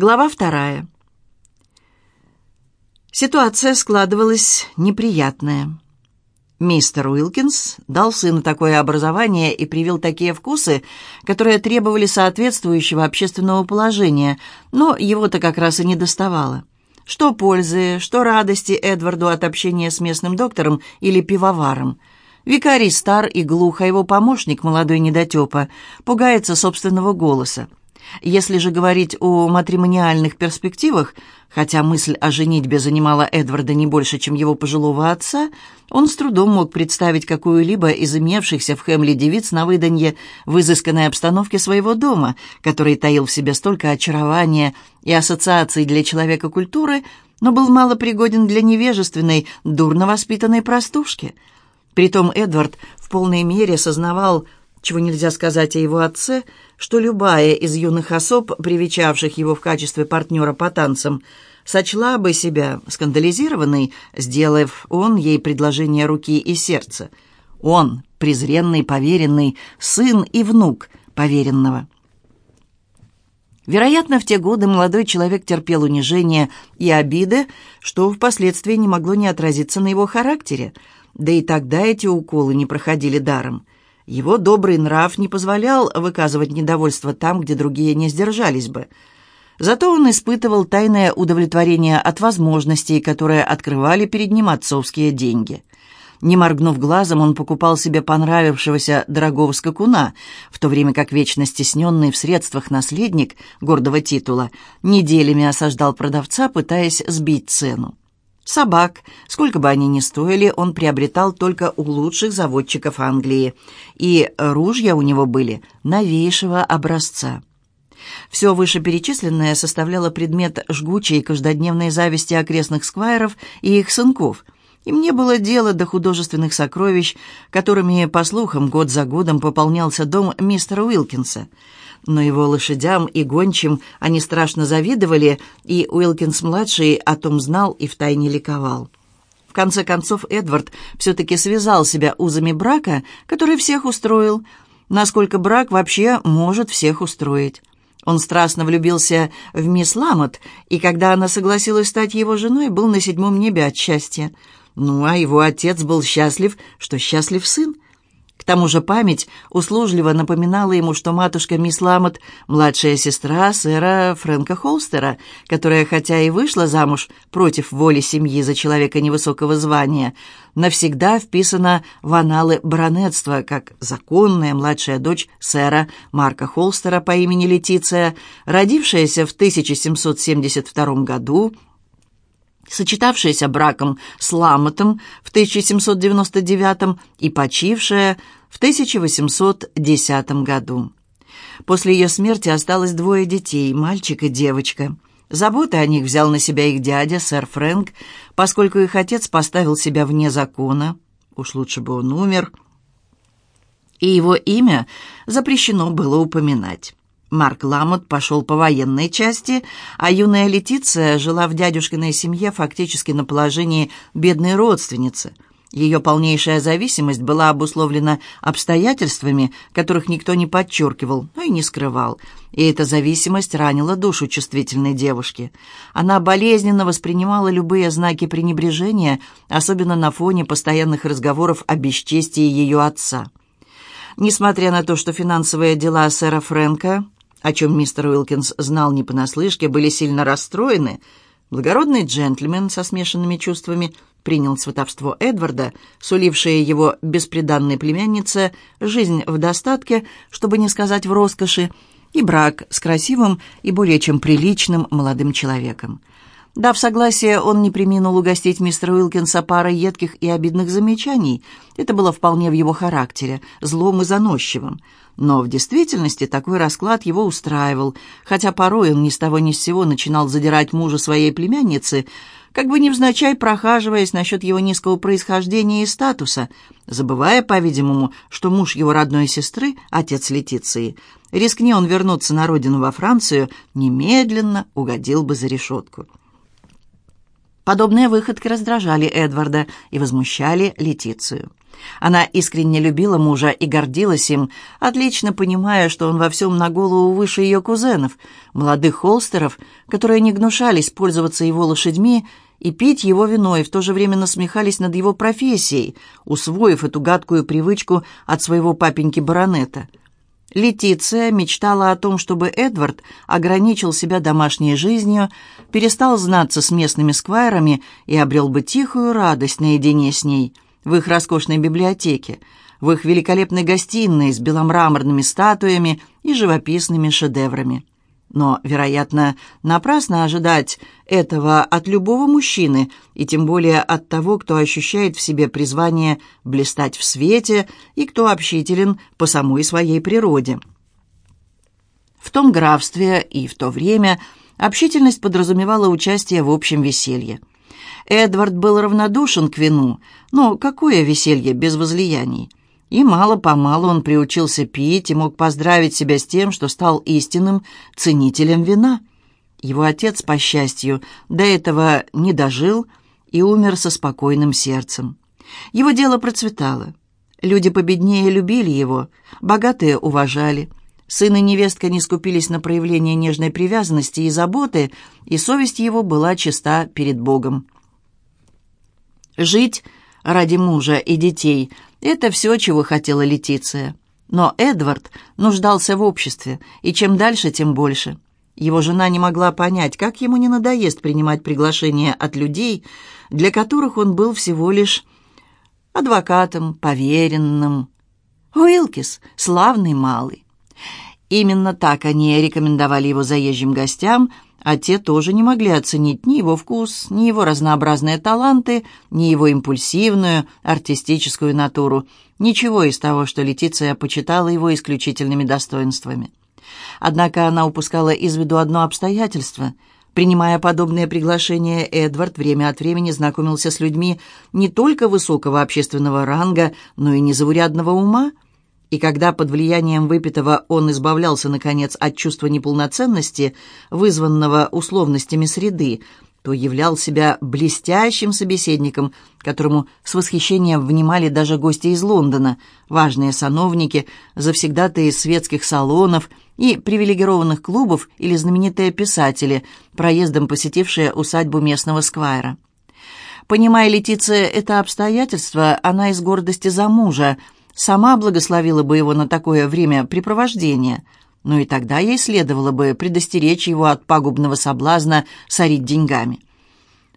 Глава вторая. Ситуация складывалась неприятная. Мистер Уилкинс дал сыну такое образование и привил такие вкусы, которые требовали соответствующего общественного положения, но его-то как раз и не доставало. Что пользы, что радости Эдварду от общения с местным доктором или пивоваром. Викарий стар и глух, а его помощник, молодой недотепа, пугается собственного голоса. Если же говорить о матримониальных перспективах, хотя мысль о женитьбе занимала Эдварда не больше, чем его пожилого отца, он с трудом мог представить какую-либо из имевшихся в Хемле девиц на выданье в изысканной обстановке своего дома, который таил в себе столько очарования и ассоциаций для человека культуры, но был мало пригоден для невежественной, дурно воспитанной простушки. Притом Эдвард в полной мере сознавал, чего нельзя сказать о его отце, что любая из юных особ, привечавших его в качестве партнера по танцам, сочла бы себя скандализированной, сделав он ей предложение руки и сердца. Он, презренный, поверенный, сын и внук поверенного. Вероятно, в те годы молодой человек терпел унижение и обиды, что впоследствии не могло не отразиться на его характере, да и тогда эти уколы не проходили даром – его добрый нрав не позволял выказывать недовольство там, где другие не сдержались бы. Зато он испытывал тайное удовлетворение от возможностей, которые открывали перед ним отцовские деньги. Не моргнув глазом, он покупал себе понравившегося дорогого скакуна, в то время как вечно стесненный в средствах наследник гордого титула неделями осаждал продавца, пытаясь сбить цену. Собак, сколько бы они ни стоили, он приобретал только у лучших заводчиков Англии, и ружья у него были новейшего образца. Все вышеперечисленное составляло предмет жгучей каждодневной зависти окрестных сквайров и их сынков. Им не было дела до художественных сокровищ, которыми, по слухам, год за годом пополнялся дом мистера Уилкинса – но его лошадям и гончим они страшно завидовали, и Уилкинс-младший о том знал и втайне ликовал. В конце концов, Эдвард все-таки связал себя узами брака, который всех устроил, насколько брак вообще может всех устроить. Он страстно влюбился в мисс Ламот, и когда она согласилась стать его женой, был на седьмом небе от счастья. Ну, а его отец был счастлив, что счастлив сын. К тому же память услужливо напоминала ему, что матушка мисс Ламот – младшая сестра сэра Фрэнка Холстера, которая, хотя и вышла замуж против воли семьи за человека невысокого звания, навсегда вписана в аналы баронетства как законная младшая дочь сэра Марка Холстера по имени Летиция, родившаяся в 1772 году – сочетавшаяся браком с Ламотом в 1799 и почившая в 1810 году. После ее смерти осталось двое детей, мальчик и девочка. Заботы о них взял на себя их дядя, сэр Фрэнк, поскольку их отец поставил себя вне закона. Уж лучше бы он умер. И его имя запрещено было упоминать. Марк Ламот пошел по военной части, а юная Летиция жила в дядюшкиной семье фактически на положении бедной родственницы. Ее полнейшая зависимость была обусловлена обстоятельствами, которых никто не подчеркивал, но и не скрывал. И эта зависимость ранила душу чувствительной девушки. Она болезненно воспринимала любые знаки пренебрежения, особенно на фоне постоянных разговоров о бесчестии ее отца. Несмотря на то, что финансовые дела сэра Фрэнка о чем мистер Уилкинс знал не понаслышке, были сильно расстроены, благородный джентльмен со смешанными чувствами принял сватовство Эдварда, сулившее его бесприданной племяннице жизнь в достатке, чтобы не сказать в роскоши, и брак с красивым и более чем приличным молодым человеком. Дав согласие, он не приминул угостить мистера Уилкинса парой едких и обидных замечаний. Это было вполне в его характере, злом и заносчивым. Но в действительности такой расклад его устраивал, хотя порой он ни с того ни с сего начинал задирать мужа своей племянницы, как бы невзначай прохаживаясь насчет его низкого происхождения и статуса, забывая, по-видимому, что муж его родной сестры, отец Летиции, рискни он вернуться на родину во Францию, немедленно угодил бы за решетку. Подобные выходки раздражали Эдварда и возмущали Летицию. Она искренне любила мужа и гордилась им, отлично понимая, что он во всем на голову выше ее кузенов, молодых холстеров, которые не гнушались пользоваться его лошадьми и пить его вино, и в то же время насмехались над его профессией, усвоив эту гадкую привычку от своего папеньки-баронета. Летиция мечтала о том, чтобы Эдвард ограничил себя домашней жизнью, перестал знаться с местными сквайрами и обрел бы тихую радость наедине с ней – в их роскошной библиотеке, в их великолепной гостиной с беломраморными статуями и живописными шедеврами. Но, вероятно, напрасно ожидать этого от любого мужчины, и тем более от того, кто ощущает в себе призвание блистать в свете и кто общителен по самой своей природе. В том графстве и в то время общительность подразумевала участие в общем веселье. Эдвард был равнодушен к вину, но какое веселье без возлияний? И мало-помалу он приучился пить и мог поздравить себя с тем, что стал истинным ценителем вина. Его отец, по счастью, до этого не дожил и умер со спокойным сердцем. Его дело процветало. Люди победнее любили его, богатые уважали. Сын и невестка не скупились на проявление нежной привязанности и заботы, и совесть его была чиста перед Богом. Жить ради мужа и детей – это все, чего хотела Летиция. Но Эдвард нуждался в обществе, и чем дальше, тем больше. Его жена не могла понять, как ему не надоест принимать приглашения от людей, для которых он был всего лишь адвокатом, поверенным. Уилкис – славный малый. Именно так они рекомендовали его заезжим гостям – а те тоже не могли оценить ни его вкус, ни его разнообразные таланты, ни его импульсивную, артистическую натуру, ничего из того, что Летиция почитала его исключительными достоинствами. Однако она упускала из виду одно обстоятельство. Принимая подобные приглашения, Эдвард время от времени знакомился с людьми не только высокого общественного ранга, но и незаурядного ума – и когда под влиянием выпитого он избавлялся, наконец, от чувства неполноценности, вызванного условностями среды, то являл себя блестящим собеседником, которому с восхищением внимали даже гости из Лондона, важные сановники, завсегдатые светских салонов и привилегированных клубов или знаменитые писатели, проездом посетившие усадьбу местного сквайра. Понимая Летиция это обстоятельство, она из гордости за мужа – сама благословила бы его на такое времяпрепровождение, но и тогда ей следовало бы предостеречь его от пагубного соблазна сорить деньгами.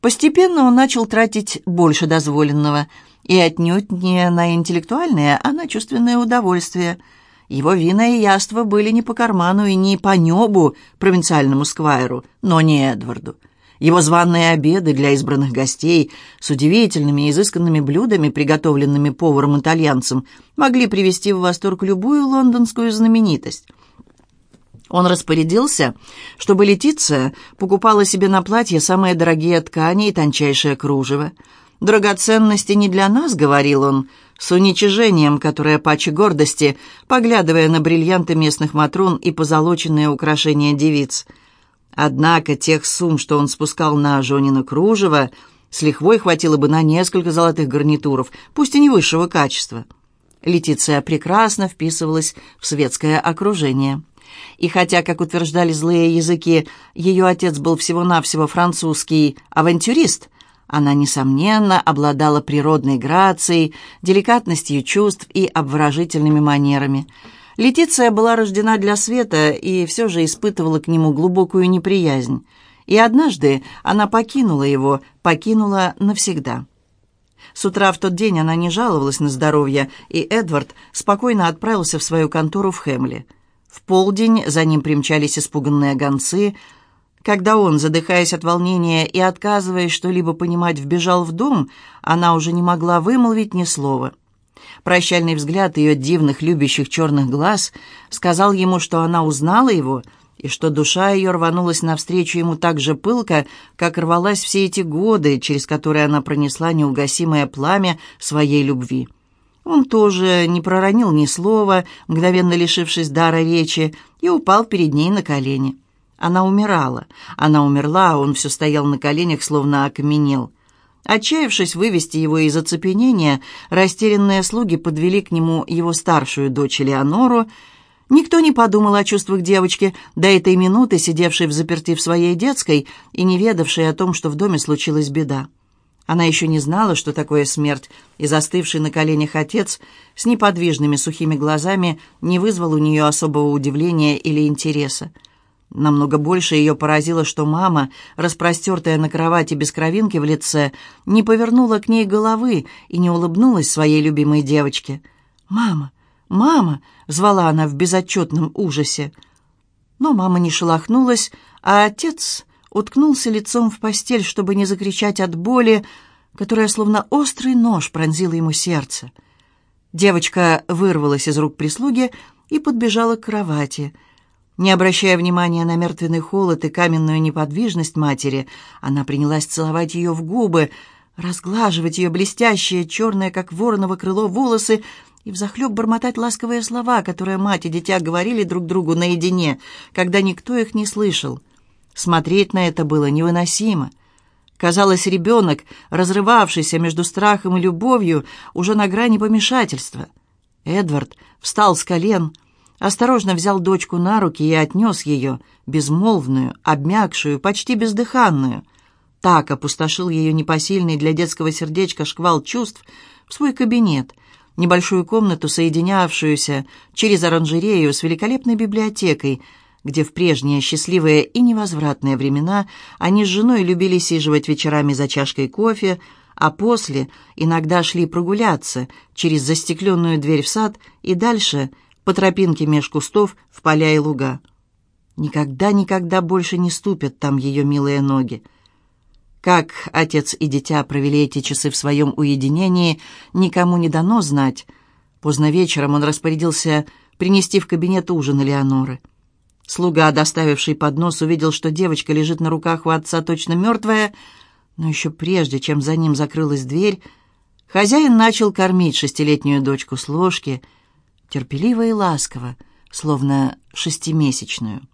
Постепенно он начал тратить больше дозволенного, и отнюдь не на интеллектуальное, а на чувственное удовольствие. Его вина и яства были не по карману и не по небу провинциальному сквайру, но не Эдварду. Его званные обеды для избранных гостей с удивительными и изысканными блюдами, приготовленными поваром-итальянцем, могли привести в восторг любую лондонскую знаменитость. Он распорядился, чтобы Летиция покупала себе на платье самые дорогие ткани и тончайшее кружево. «Драгоценности не для нас», — говорил он, с уничижением, которое паче гордости, поглядывая на бриллианты местных матрон и позолоченные украшения девиц — Однако тех сумм, что он спускал на Жонина кружево, с лихвой хватило бы на несколько золотых гарнитуров, пусть и не высшего качества. Летиция прекрасно вписывалась в светское окружение. И хотя, как утверждали злые языки, ее отец был всего-навсего французский авантюрист, она, несомненно, обладала природной грацией, деликатностью чувств и обворожительными манерами – Летиция была рождена для света и все же испытывала к нему глубокую неприязнь. И однажды она покинула его, покинула навсегда. С утра в тот день она не жаловалась на здоровье, и Эдвард спокойно отправился в свою контору в Хемле. В полдень за ним примчались испуганные гонцы. Когда он, задыхаясь от волнения и отказываясь что-либо понимать, вбежал в дом, она уже не могла вымолвить ни слова. Прощальный взгляд ее дивных, любящих черных глаз сказал ему, что она узнала его и что душа ее рванулась навстречу ему так же пылко, как рвалась все эти годы, через которые она пронесла неугасимое пламя своей любви. Он тоже не проронил ни слова, мгновенно лишившись дара речи, и упал перед ней на колени. Она умирала. Она умерла, а он все стоял на коленях, словно окаменел. Отчаявшись вывести его из оцепенения, растерянные слуги подвели к нему его старшую дочь Леонору. Никто не подумал о чувствах девочки, до этой минуты сидевшей в заперти в своей детской и не ведавшей о том, что в доме случилась беда. Она еще не знала, что такое смерть, и застывший на коленях отец с неподвижными сухими глазами не вызвал у нее особого удивления или интереса. Намного больше ее поразило, что мама, распростертая на кровати без кровинки в лице, не повернула к ней головы и не улыбнулась своей любимой девочке. «Мама! Мама!» — звала она в безотчетном ужасе. Но мама не шелохнулась, а отец уткнулся лицом в постель, чтобы не закричать от боли, которая словно острый нож пронзила ему сердце. Девочка вырвалась из рук прислуги и подбежала к кровати. Не обращая внимания на мертвенный холод и каменную неподвижность матери, она принялась целовать ее в губы, разглаживать ее блестящие, черные, как вороново крыло, волосы и взахлеб бормотать ласковые слова, которые мать и дитя говорили друг другу наедине, когда никто их не слышал. Смотреть на это было невыносимо. Казалось, ребенок, разрывавшийся между страхом и любовью, уже на грани помешательства. Эдвард встал с колен, осторожно взял дочку на руки и отнес ее, безмолвную, обмякшую, почти бездыханную. Так опустошил ее непосильный для детского сердечка шквал чувств в свой кабинет, небольшую комнату, соединявшуюся через оранжерею с великолепной библиотекой — где в прежние счастливые и невозвратные времена они с женой любили сиживать вечерами за чашкой кофе, а после иногда шли прогуляться через застекленную дверь в сад и дальше по тропинке меж кустов в поля и луга. Никогда-никогда больше не ступят там ее милые ноги. Как отец и дитя провели эти часы в своем уединении, никому не дано знать. Поздно вечером он распорядился принести в кабинет ужин Элеоноры. Слуга, доставивший поднос, увидел, что девочка лежит на руках у отца точно мертвая, но еще прежде, чем за ним закрылась дверь, хозяин начал кормить шестилетнюю дочку с ложки, терпеливо и ласково, словно шестимесячную.